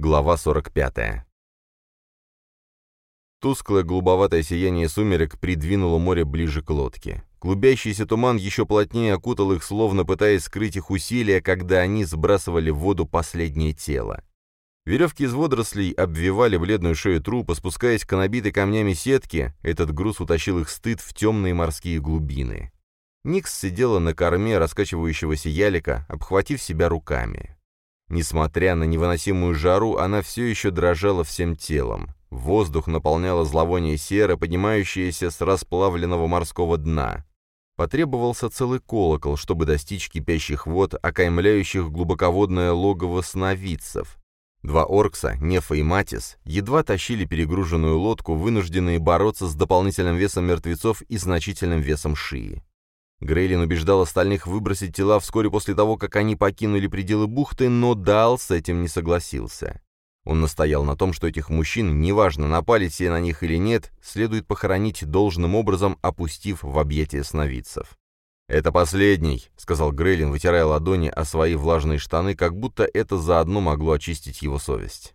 Глава 45. Тусклое голубоватое сияние сумерек придвинуло море ближе к лодке. Клубящийся туман еще плотнее окутал их, словно пытаясь скрыть их усилия, когда они сбрасывали в воду последнее тело. Веревки из водорослей обвивали бледную шею трупа, спускаясь к набитой камнями сетке, этот груз утащил их стыд в темные морские глубины. Никс сидела на корме раскачивающегося ялика, обхватив себя руками. Несмотря на невыносимую жару, она все еще дрожала всем телом. Воздух наполняло зловоние серы, поднимающееся с расплавленного морского дна. Потребовался целый колокол, чтобы достичь кипящих вод, окаймляющих глубоководное логово сновидцев. Два оркса, Нефа и Матис, едва тащили перегруженную лодку, вынужденные бороться с дополнительным весом мертвецов и значительным весом шии. Грейлин убеждал остальных выбросить тела вскоре после того, как они покинули пределы бухты, но Дал с этим не согласился. Он настоял на том, что этих мужчин, неважно, напали все на них или нет, следует похоронить должным образом, опустив в объятия сновидцев. «Это последний», — сказал Грейлин, вытирая ладони о свои влажные штаны, как будто это заодно могло очистить его совесть.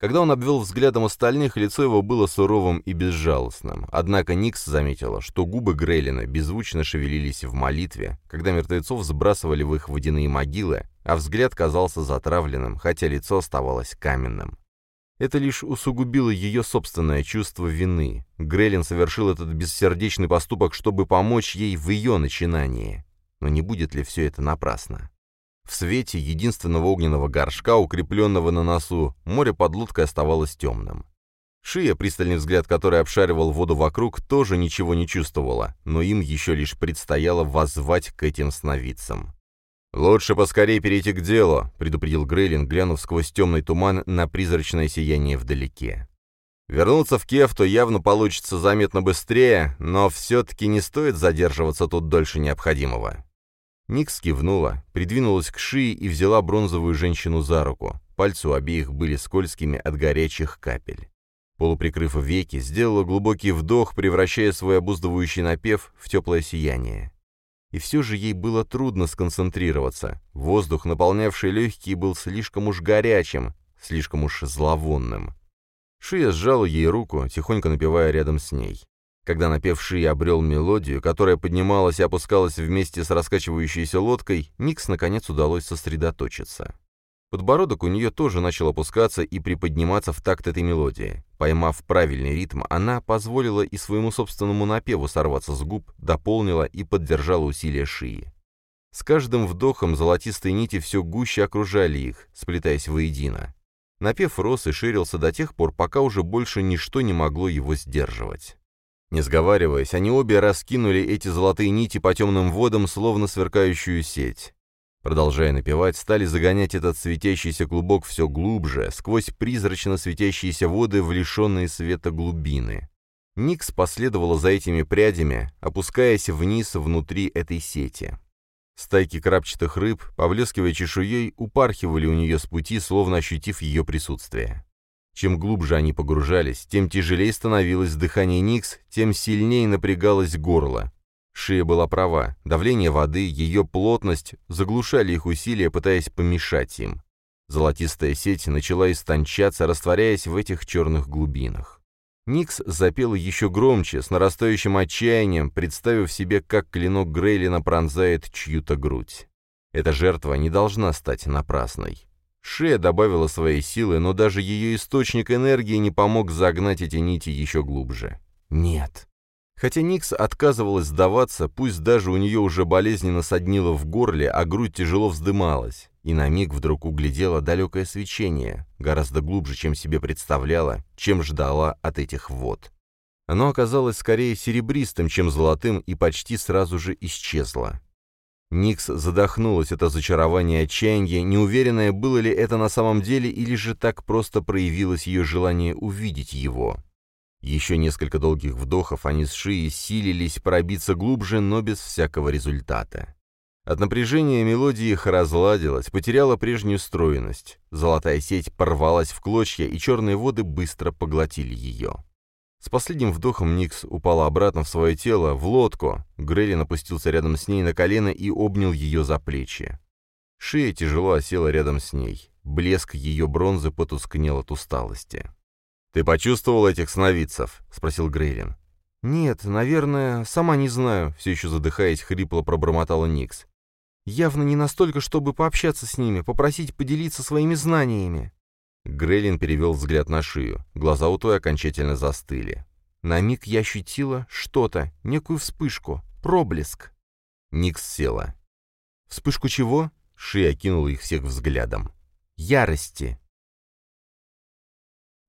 Когда он обвел взглядом остальных, лицо его было суровым и безжалостным. Однако Никс заметила, что губы Грейлина беззвучно шевелились в молитве, когда мертвецов сбрасывали в их водяные могилы, а взгляд казался затравленным, хотя лицо оставалось каменным. Это лишь усугубило ее собственное чувство вины. Грейлин совершил этот бессердечный поступок, чтобы помочь ей в ее начинании. Но не будет ли все это напрасно? В свете единственного огненного горшка, укрепленного на носу, море под лодкой оставалось темным. Шия, пристальный взгляд который обшаривал воду вокруг, тоже ничего не чувствовала, но им еще лишь предстояло воззвать к этим сновидцам. «Лучше поскорее перейти к делу», — предупредил Грейлин, глянув сквозь темный туман на призрачное сияние вдалеке. «Вернуться в Кефту явно получится заметно быстрее, но все-таки не стоит задерживаться тут дольше необходимого». Никс кивнула, придвинулась к шее и взяла бронзовую женщину за руку. Пальцы у обеих были скользкими от горячих капель. Полуприкрыв веки, сделала глубокий вдох, превращая свой обуздывающий напев в теплое сияние. И все же ей было трудно сконцентрироваться. Воздух, наполнявший легкие, был слишком уж горячим, слишком уж зловонным. Шия сжала ей руку, тихонько напевая рядом с ней. Когда напевший обрел мелодию, которая поднималась и опускалась вместе с раскачивающейся лодкой, Никс наконец удалось сосредоточиться. Подбородок у нее тоже начал опускаться и приподниматься в такт этой мелодии. Поймав правильный ритм, она позволила и своему собственному напеву сорваться с губ, дополнила и поддержала усилия шии. С каждым вдохом золотистые нити все гуще окружали их, сплетаясь воедино. Напев рос и ширился до тех пор, пока уже больше ничто не могло его сдерживать. Не сговариваясь, они обе раскинули эти золотые нити по темным водам, словно сверкающую сеть. Продолжая напевать, стали загонять этот светящийся клубок все глубже, сквозь призрачно светящиеся воды в лишенные света глубины. Никс последовала за этими прядями, опускаясь вниз внутри этой сети. Стайки крапчатых рыб, поблескивая чешуей, упархивали у нее с пути, словно ощутив ее присутствие. Чем глубже они погружались, тем тяжелее становилось дыхание Никс, тем сильнее напрягалось горло. Шия была права, давление воды, ее плотность заглушали их усилия, пытаясь помешать им. Золотистая сеть начала истончаться, растворяясь в этих черных глубинах. Никс запела еще громче, с нарастающим отчаянием, представив себе, как клинок Грейлина пронзает чью-то грудь. Эта жертва не должна стать напрасной. Шея добавила своей силы, но даже ее источник энергии не помог загнать эти нити еще глубже. Нет. Хотя Никс отказывалась сдаваться, пусть даже у нее уже болезненно соднило в горле, а грудь тяжело вздымалась, и на миг вдруг углядела далекое свечение, гораздо глубже, чем себе представляла, чем ждала от этих вод. Оно оказалось скорее серебристым, чем золотым, и почти сразу же исчезло. Никс задохнулась от разочарования и отчаяния, неуверенная, было ли это на самом деле или же так просто проявилось ее желание увидеть его. Еще несколько долгих вдохов они с Шией силились пробиться глубже, но без всякого результата. От напряжения мелодия их разладилась, потеряла прежнюю стройность. Золотая сеть порвалась в клочья, и черные воды быстро поглотили ее. С последним вдохом Никс упала обратно в свое тело, в лодку. Грейлин опустился рядом с ней на колено и обнял ее за плечи. Шея тяжело осела рядом с ней. Блеск ее бронзы потускнел от усталости. «Ты почувствовал этих сновидцев?» — спросил Грейлин. «Нет, наверное, сама не знаю», — все еще задыхаясь, хрипло пробормотала Никс. «Явно не настолько, чтобы пообщаться с ними, попросить поделиться своими знаниями». Грейлин перевел взгляд на шию. Глаза у той окончательно застыли. На миг я ощутила что-то, некую вспышку, проблеск. Никс села. «Вспышку чего?» — Ши окинул их всех взглядом. «Ярости».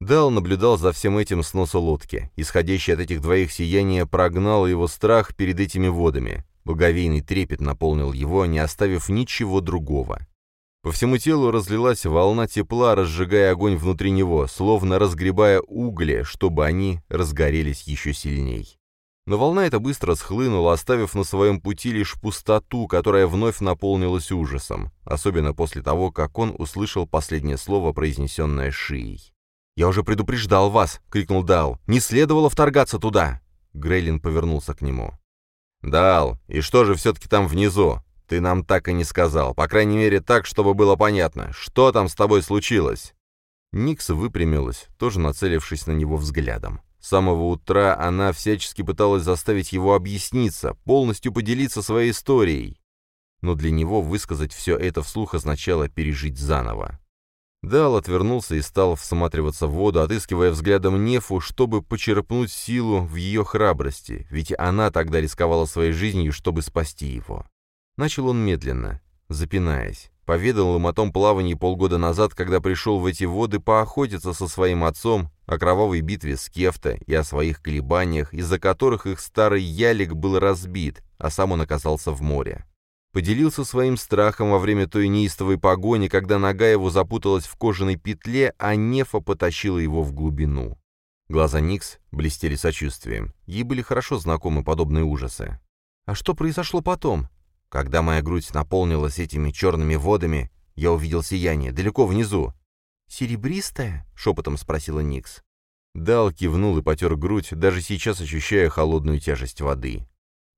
Дал наблюдал за всем этим с носа лодки. Исходящее от этих двоих сияние прогнало его страх перед этими водами. Благовейный трепет наполнил его, не оставив ничего другого. По всему телу разлилась волна тепла, разжигая огонь внутри него, словно разгребая угли, чтобы они разгорелись еще сильней. Но волна эта быстро схлынула, оставив на своем пути лишь пустоту, которая вновь наполнилась ужасом, особенно после того, как он услышал последнее слово, произнесенное Шией. «Я уже предупреждал вас!» — крикнул Дал. «Не следовало вторгаться туда!» Грейлин повернулся к нему. «Дал, и что же все-таки там внизу? Ты нам так и не сказал, по крайней мере так, чтобы было понятно. Что там с тобой случилось?» Никс выпрямилась, тоже нацелившись на него взглядом. С самого утра она всячески пыталась заставить его объясниться, полностью поделиться своей историей. Но для него высказать все это вслух означало пережить заново. Дал отвернулся и стал всматриваться в воду, отыскивая взглядом Нефу, чтобы почерпнуть силу в ее храбрости, ведь она тогда рисковала своей жизнью, чтобы спасти его. Начал он медленно, запинаясь. Поведал им о том плавании полгода назад, когда пришел в эти воды поохотиться со своим отцом, о кровавой битве с Кефта и о своих колебаниях, из-за которых их старый ялик был разбит, а сам он оказался в море. Поделился своим страхом во время той неистовой погони, когда нога его запуталась в кожаной петле, а Нефа потащила его в глубину. Глаза Никс блестели сочувствием. Ей были хорошо знакомы подобные ужасы. «А что произошло потом?» «Когда моя грудь наполнилась этими черными водами, я увидел сияние далеко внизу». «Серебристое?» — шепотом спросила Никс. Дал кивнул и потер грудь, даже сейчас ощущая холодную тяжесть воды.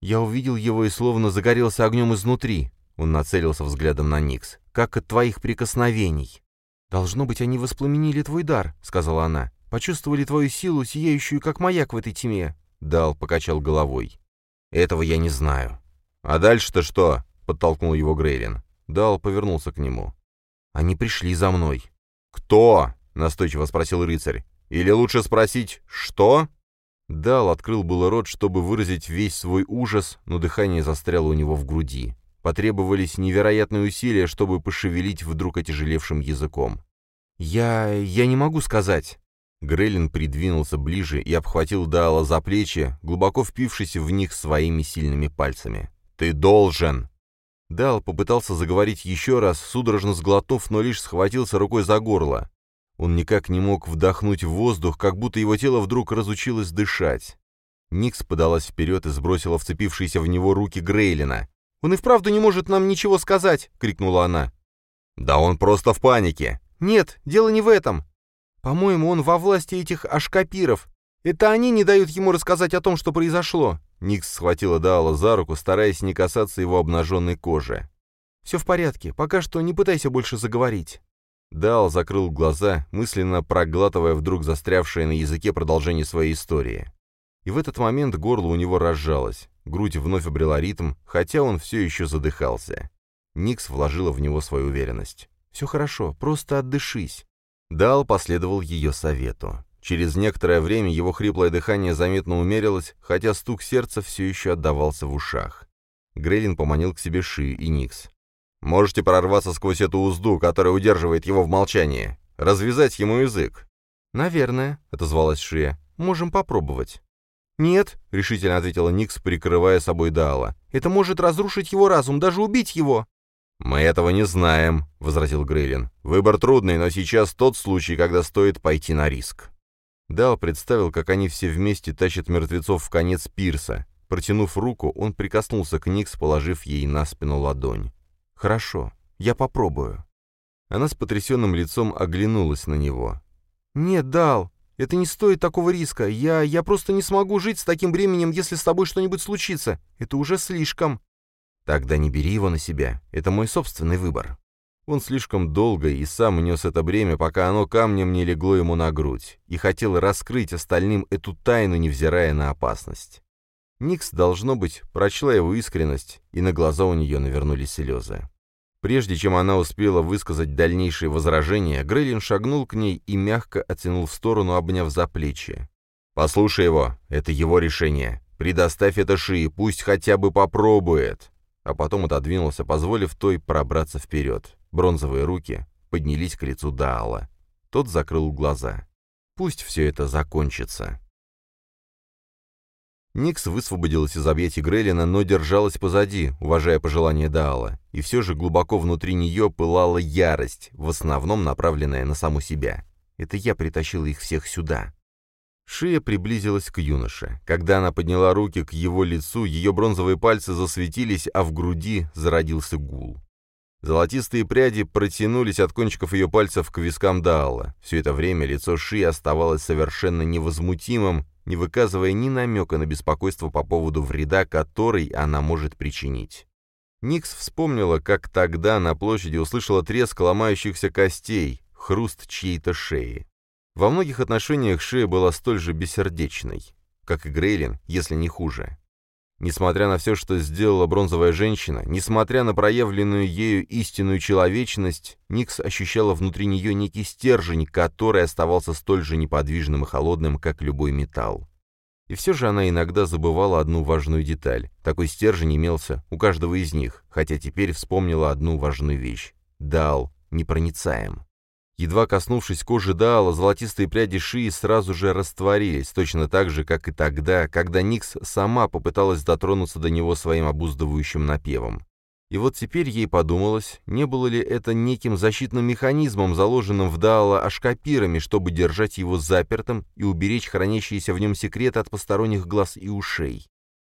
Я увидел его и словно загорелся огнем изнутри. Он нацелился взглядом на Никс. «Как от твоих прикосновений». «Должно быть, они воспламенили твой дар», — сказала она. «Почувствовали твою силу, сияющую, как маяк в этой тьме». Дал покачал головой. «Этого я не знаю». «А дальше-то что?» — подтолкнул его Грейлин. Дал повернулся к нему. «Они пришли за мной». «Кто?» — настойчиво спросил рыцарь. «Или лучше спросить, что?» Дал открыл было рот, чтобы выразить весь свой ужас, но дыхание застряло у него в груди. Потребовались невероятные усилия, чтобы пошевелить вдруг отяжелевшим языком. «Я... я не могу сказать». Грейлин придвинулся ближе и обхватил Дала за плечи, глубоко впившись в них своими сильными пальцами. «Ты должен!» Дал попытался заговорить еще раз, судорожно сглотнув, но лишь схватился рукой за горло. Он никак не мог вдохнуть воздух, как будто его тело вдруг разучилось дышать. Никс подалась вперед и сбросила вцепившиеся в него руки Грейлина. «Он и вправду не может нам ничего сказать!» — крикнула она. «Да он просто в панике!» «Нет, дело не в этом. По-моему, он во власти этих ашкапиров. Это они не дают ему рассказать о том, что произошло». Никс схватила Даала за руку, стараясь не касаться его обнаженной кожи. «Все в порядке. Пока что не пытайся больше заговорить». Дал закрыл глаза, мысленно проглатывая вдруг застрявшее на языке продолжение своей истории. И в этот момент горло у него разжалось, грудь вновь обрела ритм, хотя он все еще задыхался. Никс вложила в него свою уверенность. «Все хорошо, просто отдышись». Дал последовал ее совету. Через некоторое время его хриплое дыхание заметно умерилось, хотя стук сердца все еще отдавался в ушах. Грейлин поманил к себе Ши и Никс. Можете прорваться сквозь эту узду, которая удерживает его в молчании. Развязать ему язык». «Наверное», — отозвалась Шия. «Можем попробовать». «Нет», — решительно ответила Никс, прикрывая собой Даала. «Это может разрушить его разум, даже убить его». «Мы этого не знаем», — возразил Грейлин. «Выбор трудный, но сейчас тот случай, когда стоит пойти на риск». Дал представил, как они все вместе тащат мертвецов в конец пирса. Протянув руку, он прикоснулся к Никс, положив ей на спину ладонь. «Хорошо, я попробую». Она с потрясенным лицом оглянулась на него. «Нет, Дал, это не стоит такого риска. Я... я просто не смогу жить с таким бременем, если с тобой что-нибудь случится. Это уже слишком». «Тогда не бери его на себя. Это мой собственный выбор». Он слишком долго и сам нес это бремя, пока оно камнем не легло ему на грудь, и хотел раскрыть остальным эту тайну, невзирая на опасность. Никс, должно быть, прочла его искренность, и на глаза у нее навернулись слезы. Прежде чем она успела высказать дальнейшие возражения, Грейлин шагнул к ней и мягко оттянул в сторону, обняв за плечи. «Послушай его, это его решение. Предоставь это Шии, пусть хотя бы попробует». А потом отодвинулся, позволив той пробраться вперед. Бронзовые руки поднялись к лицу Даала. Тот закрыл глаза. Пусть все это закончится. Никс высвободилась из объятий Грейлина, но держалась позади, уважая пожелания Даала, и все же глубоко внутри нее пылала ярость, в основном направленная на саму себя. Это я притащила их всех сюда. Шия приблизилась к юноше. Когда она подняла руки к его лицу, ее бронзовые пальцы засветились, а в груди зародился гул. Золотистые пряди протянулись от кончиков ее пальцев к вискам Даала. Все это время лицо Ши оставалось совершенно невозмутимым, не выказывая ни намека на беспокойство по поводу вреда, который она может причинить. Никс вспомнила, как тогда на площади услышала треск ломающихся костей, хруст чьей-то шеи. Во многих отношениях Шея была столь же бессердечной, как и Грейлин, если не хуже. Несмотря на все, что сделала бронзовая женщина, несмотря на проявленную ею истинную человечность, Никс ощущала внутри нее некий стержень, который оставался столь же неподвижным и холодным, как любой металл. И все же она иногда забывала одну важную деталь. Такой стержень имелся у каждого из них, хотя теперь вспомнила одну важную вещь. Дал непроницаем. Едва коснувшись кожи Даала, золотистые пряди шеи сразу же растворились, точно так же, как и тогда, когда Никс сама попыталась дотронуться до него своим обуздывающим напевом. И вот теперь ей подумалось, не было ли это неким защитным механизмом, заложенным в Даала ашкапирами, чтобы держать его запертым и уберечь хранящиеся в нем секреты от посторонних глаз и ушей.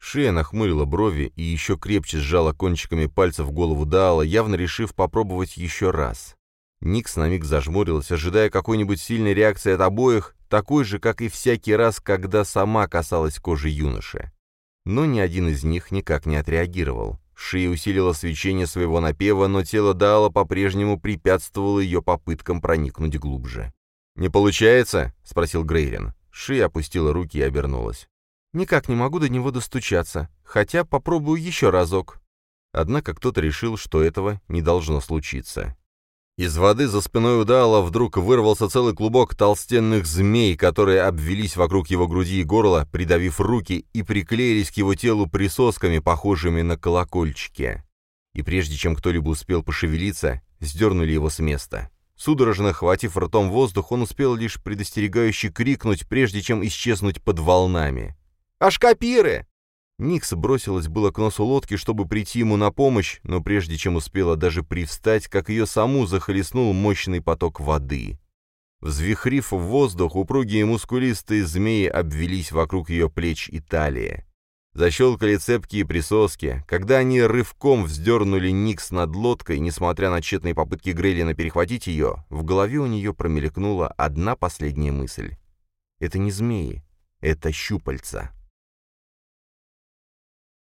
Шея нахмурила брови и еще крепче сжала кончиками пальцев голову Даала, явно решив попробовать еще раз. Никс на миг зажмурилась, ожидая какой-нибудь сильной реакции от обоих, такой же, как и всякий раз, когда сама касалась кожи юноши. Но ни один из них никак не отреагировал. Шия усилила свечение своего напева, но тело Даала по-прежнему препятствовало ее попыткам проникнуть глубже. «Не получается?» — спросил Грейлин. Шия опустила руки и обернулась. «Никак не могу до него достучаться, хотя попробую еще разок». Однако кто-то решил, что этого не должно случиться. Из воды за спиной удала вдруг вырвался целый клубок толстенных змей, которые обвелись вокруг его груди и горла, придавив руки и приклеились к его телу присосками, похожими на колокольчики. И прежде чем кто-либо успел пошевелиться, сдернули его с места. Судорожно хватив ртом воздух, он успел лишь предостерегающе крикнуть, прежде чем исчезнуть под волнами. «Ашкапиры!» Никс бросилась было к носу лодки, чтобы прийти ему на помощь, но прежде чем успела даже привстать, как ее саму захлестнул мощный поток воды. Взвихрив в воздух, упругие мускулистые змеи обвелись вокруг ее плеч и талии. Защелкали цепкие присоски. Когда они рывком вздернули Никс над лодкой, несмотря на тщетные попытки Грейлина перехватить ее, в голове у нее промелькнула одна последняя мысль. «Это не змеи, это щупальца».